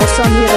Life's on you.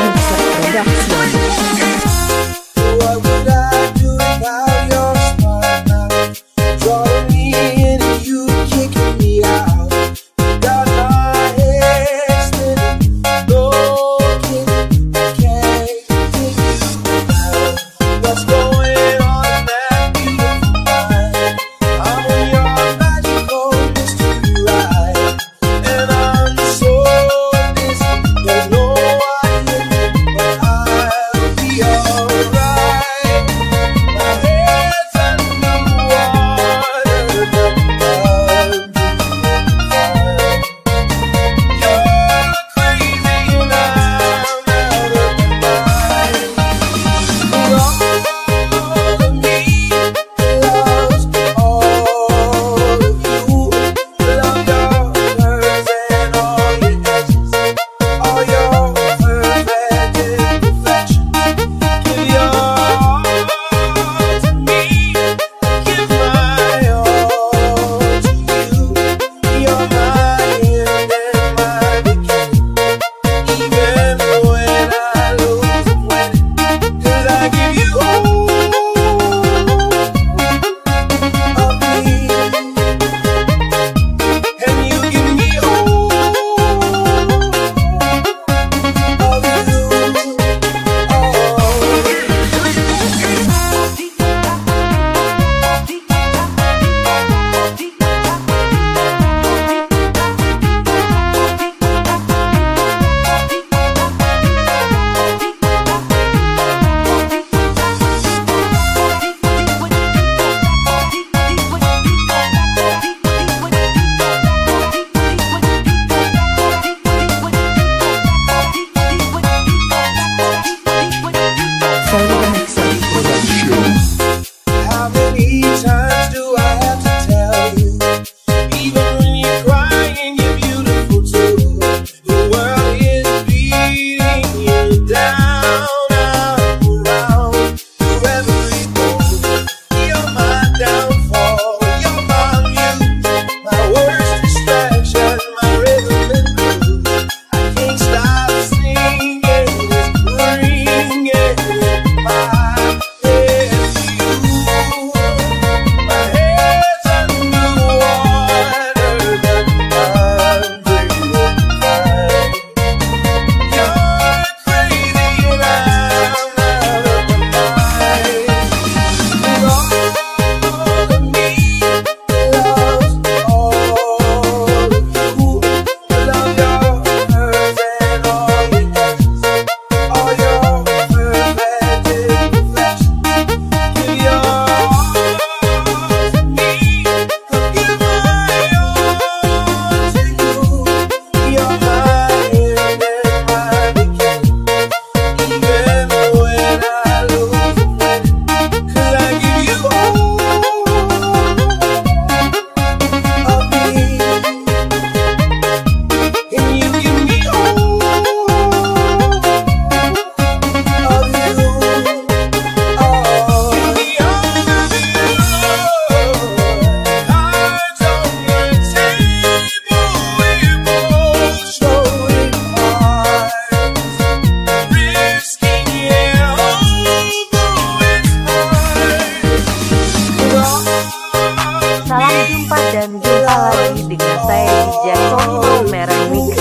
lagi dengan saya di Jatono Merah Mix.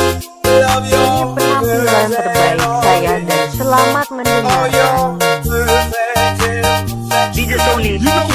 Ini penampilan terbaik saya dan selamat mendengarkan. DJ Tony.